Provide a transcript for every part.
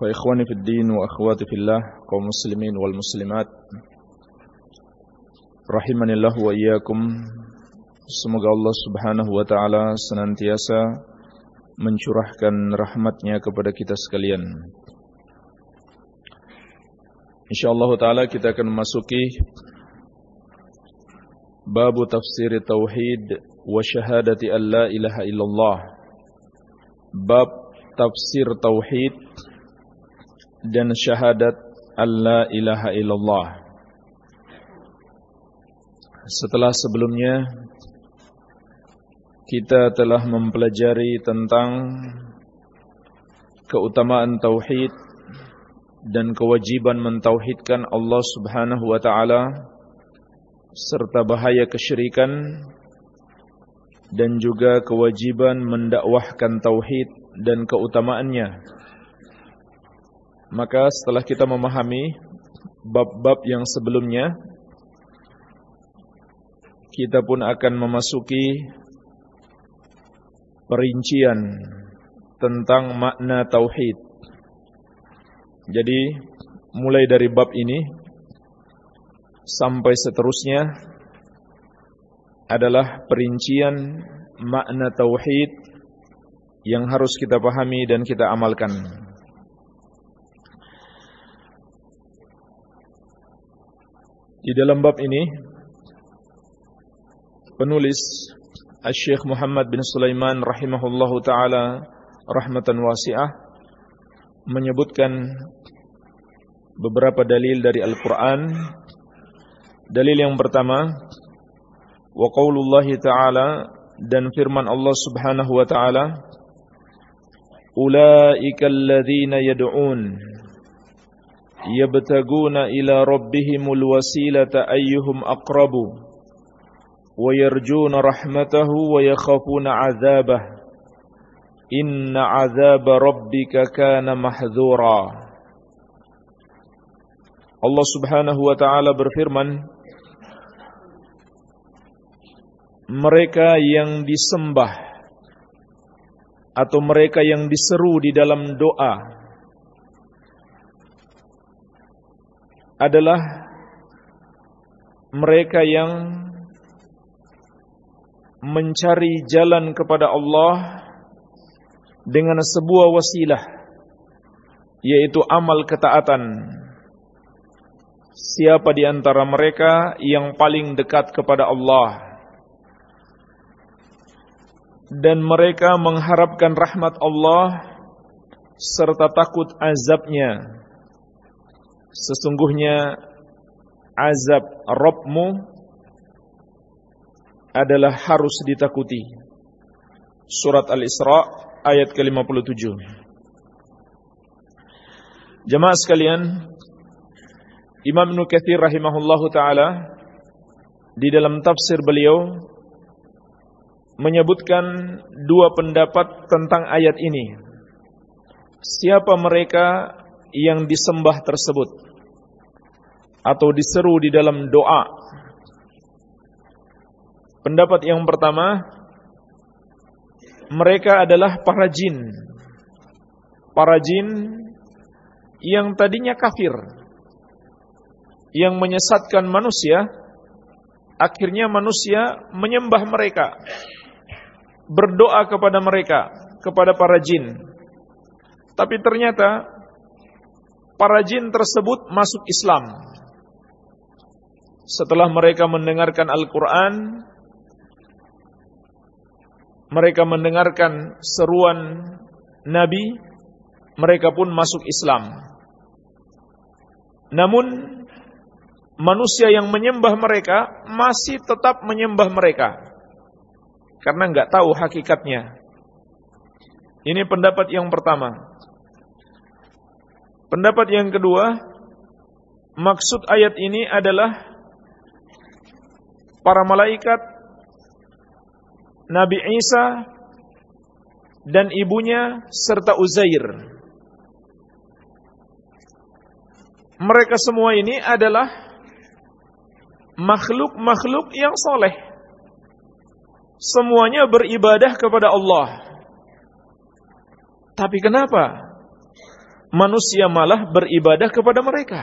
فإخواني في الدين وأخواتي في الله kaum muslimin wal muslimat rahimanillah wa iyyakum semoga Allah Subhanahu wa taala senantiasa mencurahkan rahmatnya kepada kita sekalian insyaallah taala kita akan memasuki bab tafsir tauhid wa syahadati an la ilaha illallah bab tafsir tauhid dan syahadat Allah ilaha illallah. Setelah sebelumnya kita telah mempelajari tentang keutamaan tauhid dan kewajiban mentauhidkan Allah Subhanahu wa taala serta bahaya kesyirikan dan juga kewajiban mendakwahkan tauhid dan keutamaannya maka setelah kita memahami bab-bab yang sebelumnya Kita pun akan memasuki Perincian Tentang makna Tauhid. Jadi Mulai dari bab ini Sampai seterusnya Adalah perincian Makna Tauhid Yang harus kita pahami dan kita amalkan Di dalam bab ini penulis Syekh Muhammad bin Sulaiman rahimahullahu taala rahmatan wasi'ah menyebutkan beberapa dalil dari Al-Qur'an. Dalil yang pertama wa taala dan firman Allah Subhanahu wa taala ulaika alladzina yad'un yabtaguna ila rabbihimul wasilata ayyuhum aqrabu wa yarjuna rahmatahu wa yakhafuna 'adzabah inna 'adzaba rabbika kana mahdzura Allah Subhanahu wa taala berfirman mereka yang disembah atau mereka yang diseru di dalam doa adalah mereka yang mencari jalan kepada Allah dengan sebuah wasilah yaitu amal ketaatan. Siapa di antara mereka yang paling dekat kepada Allah dan mereka mengharapkan rahmat Allah serta takut azabnya Sesungguhnya azab Rabbmu adalah harus ditakuti. Surat Al-Isra ayat ke-57. Jemaah sekalian, Imam Ibnu rahimahullahu taala di dalam tafsir beliau menyebutkan dua pendapat tentang ayat ini. Siapa mereka yang disembah tersebut atau diseru di dalam doa. Pendapat yang pertama, mereka adalah para jin. Para jin yang tadinya kafir. Yang menyesatkan manusia, akhirnya manusia menyembah mereka. Berdoa kepada mereka, kepada para jin. Tapi ternyata para jin tersebut masuk Islam. Setelah mereka mendengarkan Al-Quran, mereka mendengarkan seruan Nabi, mereka pun masuk Islam. Namun, manusia yang menyembah mereka masih tetap menyembah mereka. Karena nggak tahu hakikatnya. Ini pendapat yang pertama. Pendapat yang kedua, maksud ayat ini adalah para malaikat Nabi Isa dan ibunya serta Uzair. Mereka semua ini adalah makhluk-makhluk yang soleh. Semuanya beribadah kepada Allah. Tapi kenapa manusia malah beribadah kepada mereka.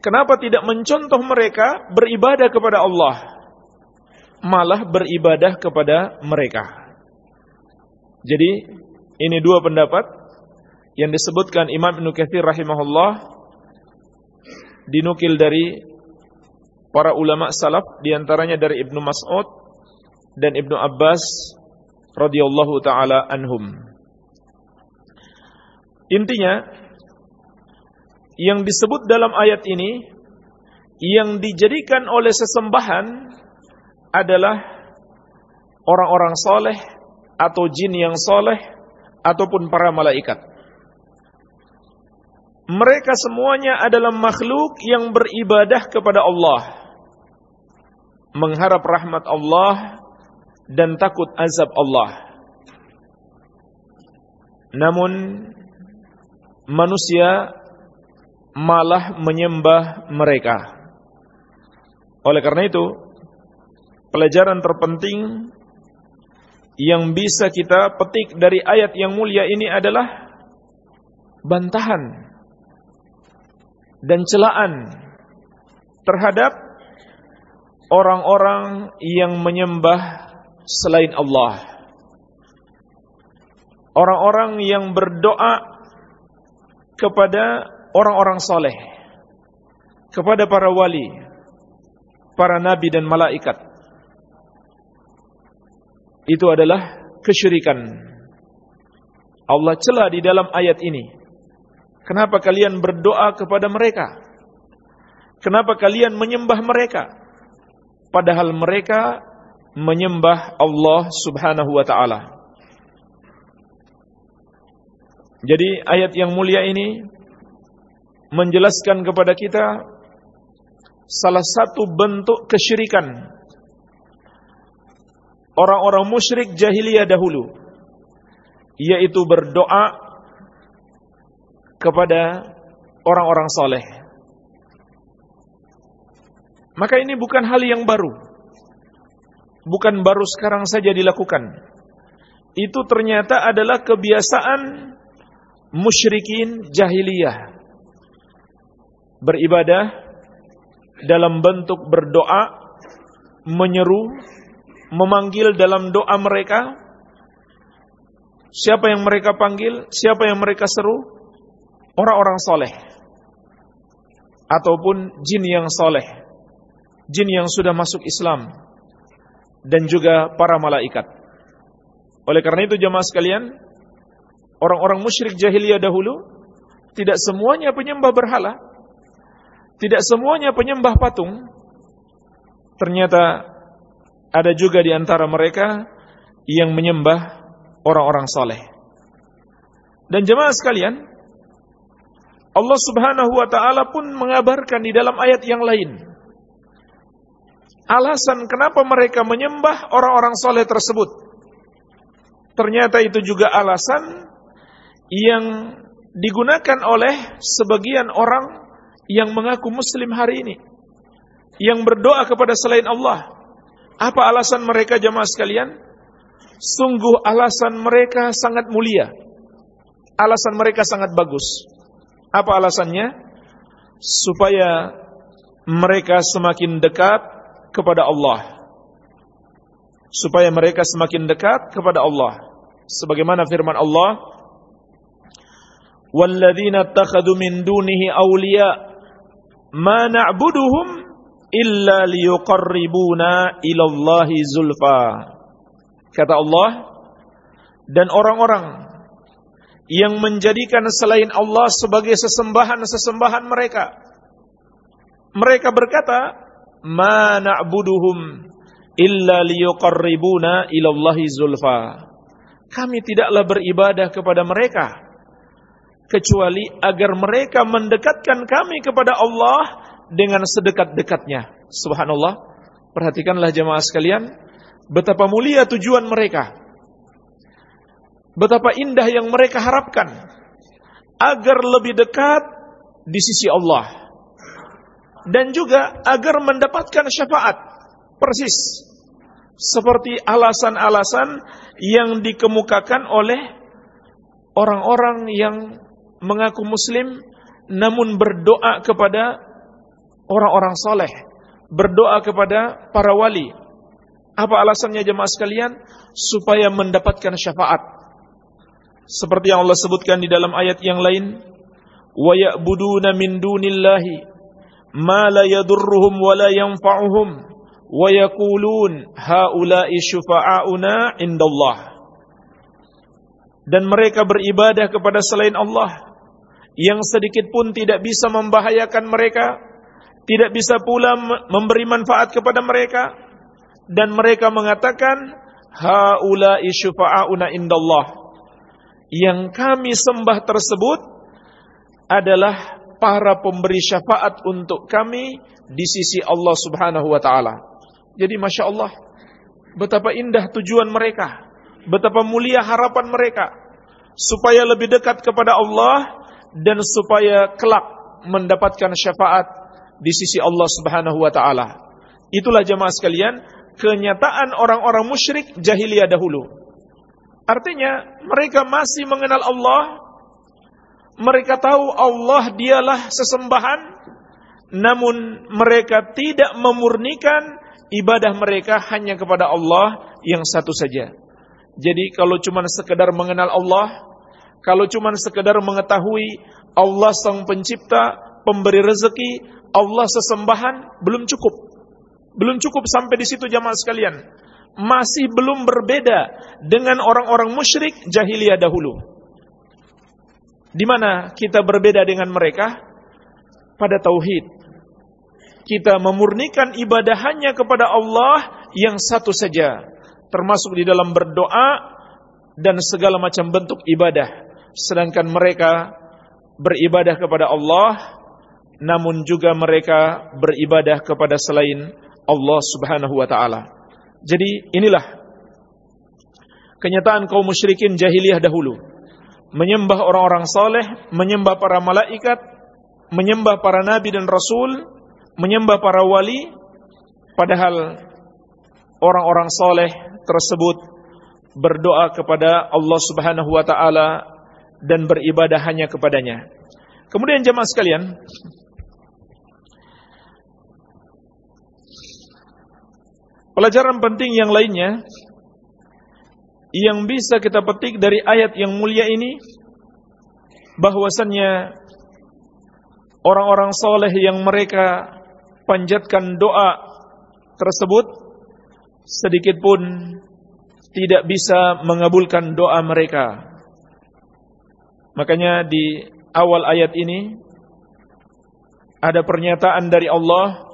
Kenapa tidak mencontoh mereka beribadah kepada Allah, malah beribadah kepada mereka? Jadi ini dua pendapat yang disebutkan Imam Ibn Kathir rahimahullah dinukil dari para ulama salaf di antaranya dari Ibnu Mas'ud dan Ibnu Abbas radhiyallahu taala anhum. Intinya yang disebut dalam ayat ini yang dijadikan oleh sesembahan adalah orang-orang soleh atau jin yang soleh ataupun para malaikat. Mereka semuanya adalah makhluk yang beribadah kepada Allah. Mengharap rahmat Allah dan takut azab Allah. Namun manusia malah menyembah mereka. Oleh karena itu, pelajaran terpenting yang bisa kita petik dari ayat yang mulia ini adalah bantahan dan celaan terhadap orang-orang yang menyembah selain Allah. Orang-orang yang berdoa kepada orang-orang soleh, kepada para wali, para nabi dan malaikat. Itu adalah kesyirikan. Allah celah di dalam ayat ini. Kenapa kalian berdoa kepada mereka? Kenapa kalian menyembah mereka? Padahal mereka menyembah Allah Subhanahu wa taala. Jadi ayat yang mulia ini menjelaskan kepada kita salah satu bentuk kesyirikan orang-orang musyrik jahiliyah dahulu yaitu berdoa kepada orang-orang soleh. Maka ini bukan hal yang baru. Bukan baru sekarang saja dilakukan. Itu ternyata adalah kebiasaan musyrikin jahiliyah beribadah dalam bentuk berdoa menyeru memanggil dalam doa mereka. Siapa yang mereka panggil siapa yang mereka seru? Orang-orang soleh. Ataupun jin yang soleh. Jin yang sudah masuk Islam. Dan juga para malaikat. Oleh karena itu jemaah sekalian orang-orang musyrik jahiliyah dahulu tidak semuanya penyembah berhala, tidak semuanya penyembah patung. Ternyata ada juga di antara mereka yang menyembah orang-orang saleh. Dan jemaah sekalian, Allah Subhanahu wa taala pun mengabarkan di dalam ayat yang lain alasan kenapa mereka menyembah orang-orang soleh tersebut. Ternyata itu juga alasan yang digunakan oleh sebagian orang yang mengaku muslim hari ini. Yang berdoa kepada selain Allah. Apa alasan mereka jemaah sekalian? Sungguh alasan mereka sangat mulia. Alasan mereka sangat bagus. Apa alasannya? Supaya mereka semakin dekat kepada Allah. Supaya mereka semakin dekat kepada Allah. Sebagaimana firman Allah walladzina takhadhu min dunihi awliya ma na'buduhum illa liyuqarribuna ilallahi zulfa kata Allah dan orang-orang yang menjadikan selain Allah sebagai sesembahan-sesembahan mereka. Mereka berkata ma na'buduhum illa liyuqarribuna ilallahi zulfa. Kami tidaklah beribadah kepada mereka kecuali agar mereka mendekatkan kami kepada Allah dengan sedekat-dekatnya. Subhanallah. Perhatikanlah jemaah sekalian, betapa mulia tujuan mereka. Betapa indah yang mereka harapkan agar lebih dekat di sisi Allah. Dan juga agar mendapatkan syafaat. Persis seperti alasan-alasan yang dikemukakan oleh orang-orang yang mengaku muslim namun berdoa kepada orang-orang soleh, berdoa kepada para wali. Apa alasannya jemaah sekalian? Supaya mendapatkan syafaat. Seperti yang Allah sebutkan di dalam ayat yang lain, wa min dunillahi ma la wa la yanfa'uhum wa yaqulun haula'i syufa'auna indallah dan mereka beribadah kepada selain Allah yang sedikit pun tidak bisa membahayakan mereka tidak bisa pula memberi manfaat kepada mereka. Dan mereka mengatakan haula'i syufa'auna indallah. Yang kami sembah tersebut adalah para pemberi syafaat untuk kami di sisi Allah Subhanahu wa taala. Jadi Masya Allah Betapa indah tujuan mereka Betapa mulia harapan mereka Supaya lebih dekat kepada Allah Dan supaya kelak Mendapatkan syafaat Di sisi Allah subhanahu wa ta'ala Itulah jemaah sekalian Kenyataan orang-orang musyrik jahiliyah dahulu Artinya mereka masih mengenal Allah Mereka tahu Allah dialah sesembahan Namun mereka tidak memurnikan ibadah mereka hanya kepada Allah yang satu saja. Jadi kalau cuma sekedar mengenal Allah, kalau cuma sekedar mengetahui Allah sang pencipta, pemberi rezeki, Allah sesembahan, belum cukup. Belum cukup sampai di situ jamaah sekalian. Masih belum berbeda dengan orang-orang musyrik jahiliyah dahulu. Di mana kita berbeda dengan mereka? Pada tauhid kita memurnikan ibadah hanya kepada Allah yang satu saja, termasuk di dalam berdoa dan segala macam bentuk ibadah. Sedangkan mereka beribadah kepada Allah, namun juga mereka beribadah kepada selain Allah Subhanahu wa taala. Jadi inilah kenyataan kaum musyrikin jahiliyah dahulu. Menyembah orang-orang saleh, menyembah para malaikat, menyembah para nabi dan rasul, menyembah para wali padahal orang-orang soleh tersebut berdoa kepada Allah Subhanahu wa taala dan beribadah hanya kepadanya. Kemudian jemaah sekalian, pelajaran penting yang lainnya yang bisa kita petik dari ayat yang mulia ini bahwasannya orang-orang soleh yang mereka panjatkan doa tersebut sedikit pun tidak bisa mengabulkan doa mereka. Makanya di awal ayat ini ada pernyataan dari Allah,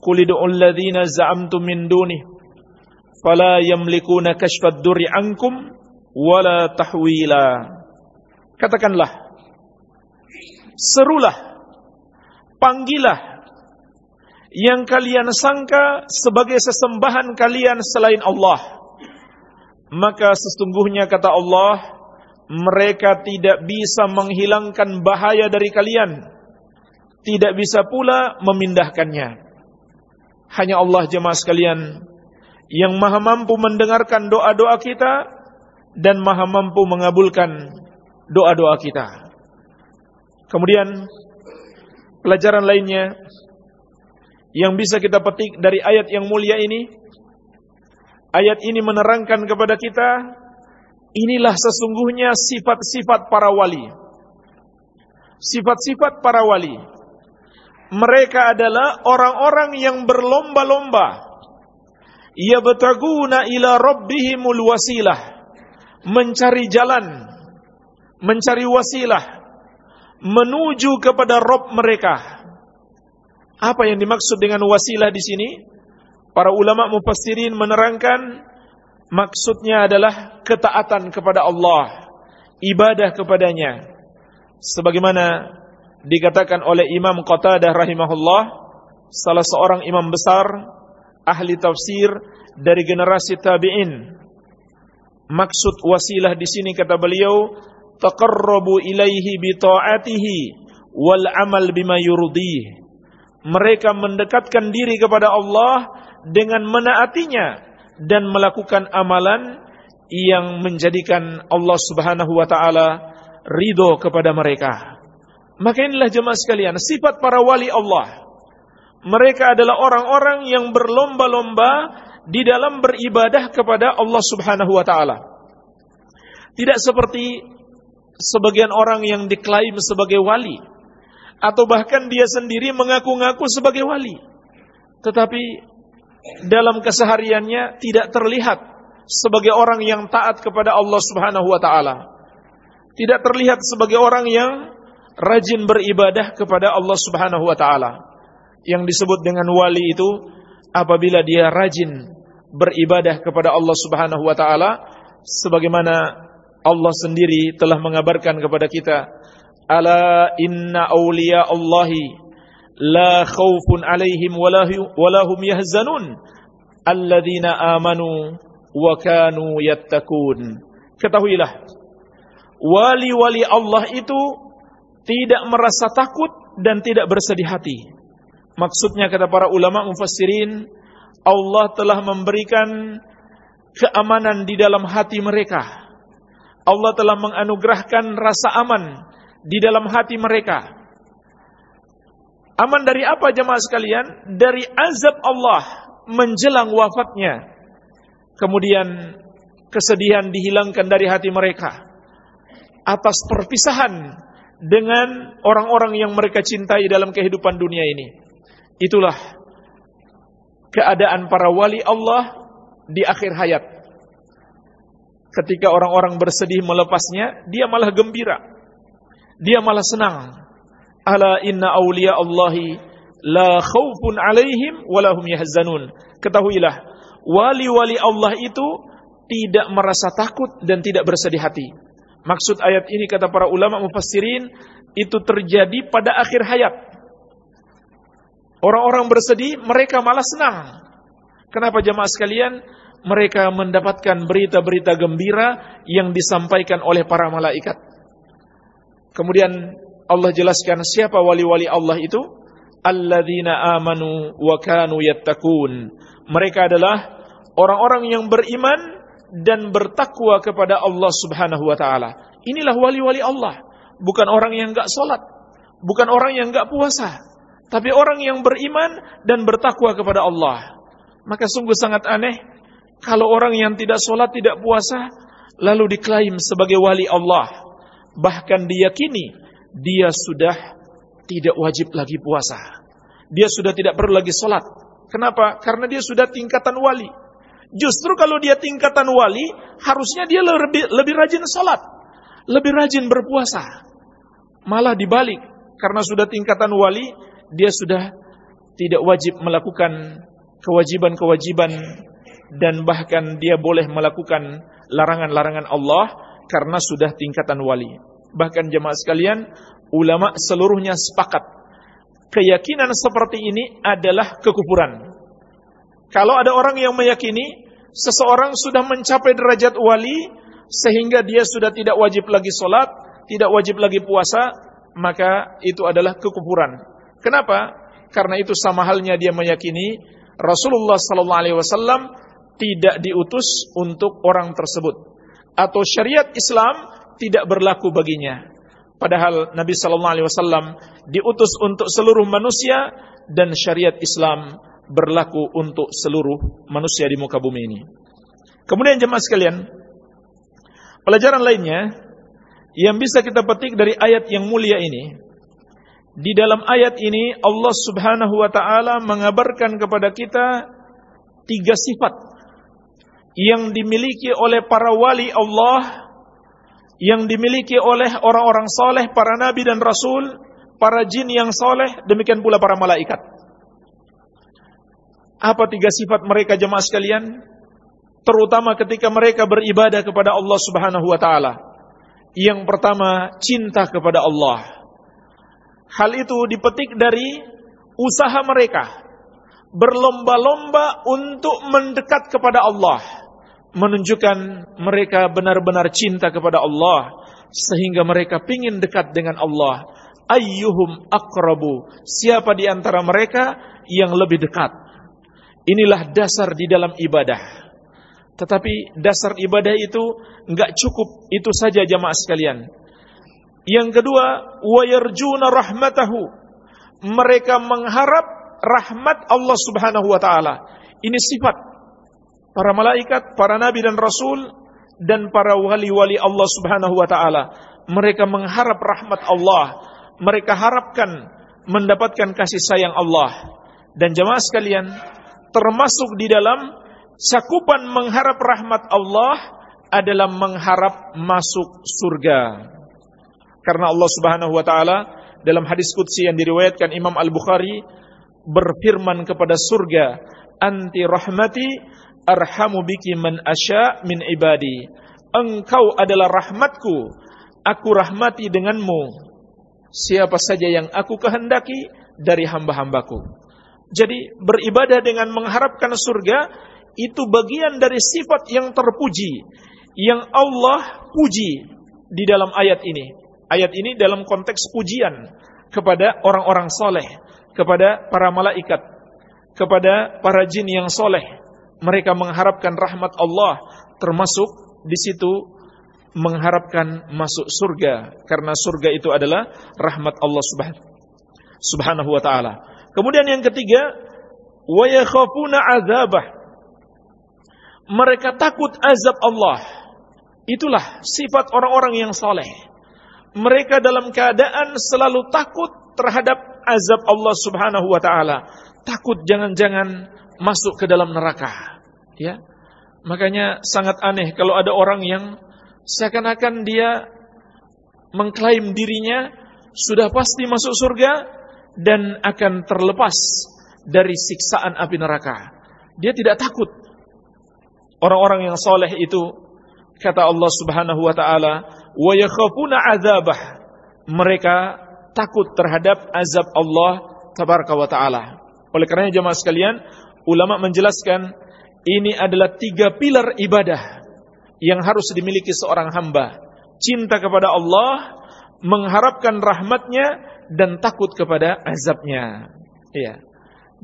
"Qul ud'ul ladzina za'amtum min duni fala yamlikuna kashfad durri ankum wala tahwila." Katakanlah, serulah, panggilah yang kalian sangka sebagai sesembahan kalian selain Allah. Maka sesungguhnya kata Allah, mereka tidak bisa menghilangkan bahaya dari kalian. Tidak bisa pula memindahkannya. Hanya Allah jemaah sekalian yang maha mampu mendengarkan doa-doa kita dan maha mampu mengabulkan doa-doa kita. Kemudian pelajaran lainnya yang bisa kita petik dari ayat yang mulia ini? Ayat ini menerangkan kepada kita inilah sesungguhnya sifat-sifat para wali. Sifat-sifat para wali. Mereka adalah orang-orang yang berlomba-lomba. Yabtaguna ila rabbihimul wasilah. Mencari jalan, mencari wasilah menuju kepada Rob mereka apa yang dimaksud dengan wasilah di sini? Para ulama mufassirin menerangkan maksudnya adalah ketaatan kepada Allah, ibadah kepadanya. sebagaimana dikatakan oleh Imam Qatadah rahimahullah salah seorang imam besar ahli tafsir dari generasi tabi'in. Maksud wasilah di sini kata beliau taqarrabu ilaihi bi ta'atihi wal amal bima yurdih mereka mendekatkan diri kepada Allah dengan menaatinya dan melakukan amalan yang menjadikan Allah Subhanahu wa taala ridho kepada mereka. Maka inilah jemaah sekalian, sifat para wali Allah. Mereka adalah orang-orang yang berlomba-lomba di dalam beribadah kepada Allah Subhanahu wa taala. Tidak seperti sebagian orang yang diklaim sebagai wali atau bahkan dia sendiri mengaku-ngaku sebagai wali. Tetapi dalam kesehariannya tidak terlihat sebagai orang yang taat kepada Allah Subhanahu wa taala. Tidak terlihat sebagai orang yang rajin beribadah kepada Allah Subhanahu wa taala. Yang disebut dengan wali itu apabila dia rajin beribadah kepada Allah Subhanahu wa taala sebagaimana Allah sendiri telah mengabarkan kepada kita ala inna awliya Allahi la khawfun alaihim wala hum yahzanun alladzina amanu wa kanu yattaqun ketahuilah wali-wali Allah itu tidak merasa takut dan tidak bersedih hati. Maksudnya kata para ulama mufassirin Allah telah memberikan keamanan di dalam hati mereka. Allah telah menganugerahkan rasa aman di dalam hati mereka Aman dari apa jemaah sekalian? Dari azab Allah menjelang wafatnya. Kemudian kesedihan dihilangkan dari hati mereka. Atas perpisahan dengan orang-orang yang mereka cintai dalam kehidupan dunia ini. Itulah keadaan para wali Allah di akhir hayat. Ketika orang-orang bersedih melepasnya, dia malah gembira. Dia malah senang Ala inna awliya Allahi la khawfun alaihim walahum yahzanun. Ketahuilah, wali-wali Allah itu tidak merasa takut dan tidak bersedih hati. Maksud ayat ini kata para ulama mufassirin itu terjadi pada akhir hayat. Orang-orang bersedih, mereka malah senang. Kenapa jemaah sekalian? Mereka mendapatkan berita-berita gembira yang disampaikan oleh para malaikat. Kemudian Allah jelaskan siapa wali-wali Allah itu? Alladzina amanu wa kanu yattaqun. Mereka adalah orang-orang yang beriman dan bertakwa kepada Allah Subhanahu wa taala. Inilah wali-wali Allah, bukan orang yang enggak salat, bukan orang yang enggak puasa, tapi orang yang beriman dan bertakwa kepada Allah. Maka sungguh sangat aneh kalau orang yang tidak salat, tidak puasa lalu diklaim sebagai wali Allah, bahkan diyakini dia sudah tidak wajib lagi puasa. Dia sudah tidak perlu lagi sholat. Kenapa? Karena dia sudah tingkatan wali. Justru kalau dia tingkatan wali, harusnya dia lebih, lebih rajin sholat. Lebih rajin berpuasa. Malah dibalik. Karena sudah tingkatan wali, dia sudah tidak wajib melakukan kewajiban-kewajiban dan bahkan dia boleh melakukan larangan-larangan Allah karena sudah tingkatan wali bahkan jemaah sekalian, ulama seluruhnya sepakat. Keyakinan seperti ini adalah kekufuran. Kalau ada orang yang meyakini seseorang sudah mencapai derajat wali sehingga dia sudah tidak wajib lagi sholat, tidak wajib lagi puasa, maka itu adalah kekufuran. Kenapa? Karena itu sama halnya dia meyakini Rasulullah sallallahu tidak diutus untuk orang tersebut atau syariat Islam tidak berlaku baginya. Padahal Nabi sallallahu alaihi wasallam diutus untuk seluruh manusia dan syariat Islam berlaku untuk seluruh manusia di muka bumi ini. Kemudian jemaah sekalian, pelajaran lainnya yang bisa kita petik dari ayat yang mulia ini, di dalam ayat ini Allah Subhanahu wa taala mengabarkan kepada kita tiga sifat yang dimiliki oleh para wali Allah yang dimiliki oleh orang-orang soleh, para nabi dan rasul, para jin yang soleh, demikian pula para malaikat. Apa tiga sifat mereka jemaah sekalian? Terutama ketika mereka beribadah kepada Allah Subhanahu wa taala. Yang pertama, cinta kepada Allah. Hal itu dipetik dari usaha mereka berlomba-lomba untuk mendekat kepada Allah, menunjukkan mereka benar-benar cinta kepada Allah sehingga mereka ingin dekat dengan Allah. Ayyuhum akrabu, siapa di antara mereka yang lebih dekat? Inilah dasar di dalam ibadah. Tetapi dasar ibadah itu enggak cukup itu saja jamaah sekalian. Yang kedua, wayarjuna rahmatahu. Mereka mengharap rahmat Allah Subhanahu wa taala. Ini sifat para malaikat, para nabi dan rasul dan para wali-wali Allah Subhanahu wa taala. Mereka mengharap rahmat Allah. Mereka harapkan mendapatkan kasih sayang Allah. Dan jemaah sekalian, termasuk di dalam cakupan mengharap rahmat Allah adalah mengharap masuk surga. Karena Allah Subhanahu wa taala dalam hadis qudsi yang diriwayatkan Imam Al-Bukhari berfirman kepada surga, "Anti rahmati arhamu biki man asya min ibadi." Engkau adalah rahmatku, aku rahmati denganmu siapa saja yang aku kehendaki dari hamba-hambaku. Jadi beribadah dengan mengharapkan surga itu bagian dari sifat yang terpuji yang Allah puji di dalam ayat ini. Ayat ini dalam konteks pujian kepada orang-orang soleh, kepada para malaikat, kepada para jin yang soleh. Mereka mengharapkan rahmat Allah, termasuk di situ mengharapkan masuk surga, karena surga itu adalah rahmat Allah subhanahu wa taala. Kemudian yang ketiga, wa yakhafuna azabah. Mereka takut azab Allah. Itulah sifat orang-orang yang soleh mereka dalam keadaan selalu takut terhadap azab Allah Subhanahu wa taala. Takut jangan-jangan masuk ke dalam neraka. Ya. Makanya sangat aneh kalau ada orang yang seakan-akan dia mengklaim dirinya sudah pasti masuk surga dan akan terlepas dari siksaan api neraka. Dia tidak takut. Orang-orang yang soleh itu kata Allah Subhanahu wa taala wa yakhafuna mereka takut terhadap azab Allah taala oleh karenanya jemaah sekalian ulama menjelaskan ini adalah tiga pilar ibadah yang harus dimiliki seorang hamba. Cinta kepada Allah mengharapkan rahmatnya dan takut kepada azabnya. Iya.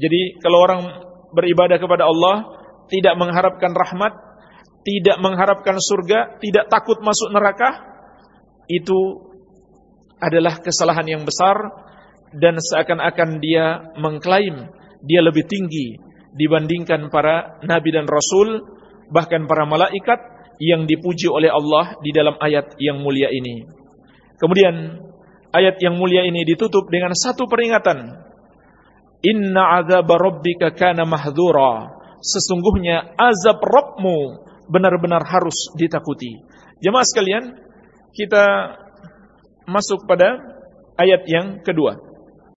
Jadi kalau orang beribadah kepada Allah tidak mengharapkan rahmat tidak mengharapkan surga, tidak takut masuk neraka, itu adalah kesalahan yang besar dan seakan-akan dia mengklaim dia lebih tinggi dibandingkan para nabi dan rasul bahkan para malaikat yang dipuji oleh Allah di dalam ayat yang mulia ini. Kemudian ayat yang mulia ini ditutup dengan satu peringatan. Inna azab rabbika kana mahdhura. Sesungguhnya azab Rabbmu benar-benar harus ditakuti. Jemaah sekalian, kita masuk pada ayat yang kedua.